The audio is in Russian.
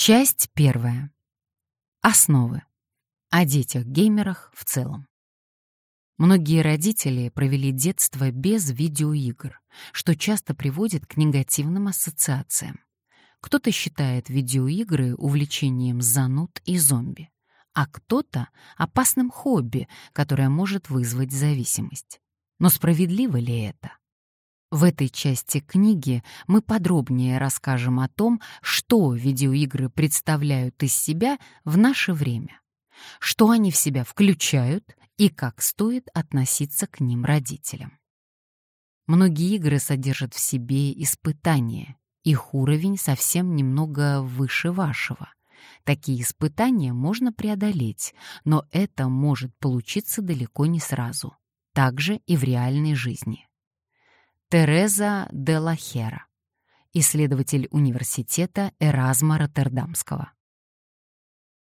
Часть первая. Основы. О детях-геймерах в целом. Многие родители провели детство без видеоигр, что часто приводит к негативным ассоциациям. Кто-то считает видеоигры увлечением зануд и зомби, а кто-то — опасным хобби, которое может вызвать зависимость. Но справедливо ли это? В этой части книги мы подробнее расскажем о том, что видеоигры представляют из себя в наше время, что они в себя включают и как стоит относиться к ним родителям. Многие игры содержат в себе испытания, их уровень совсем немного выше вашего. Такие испытания можно преодолеть, но это может получиться далеко не сразу. Также и в реальной жизни. Тереза де Лахера, исследователь университета Эразма Роттердамского.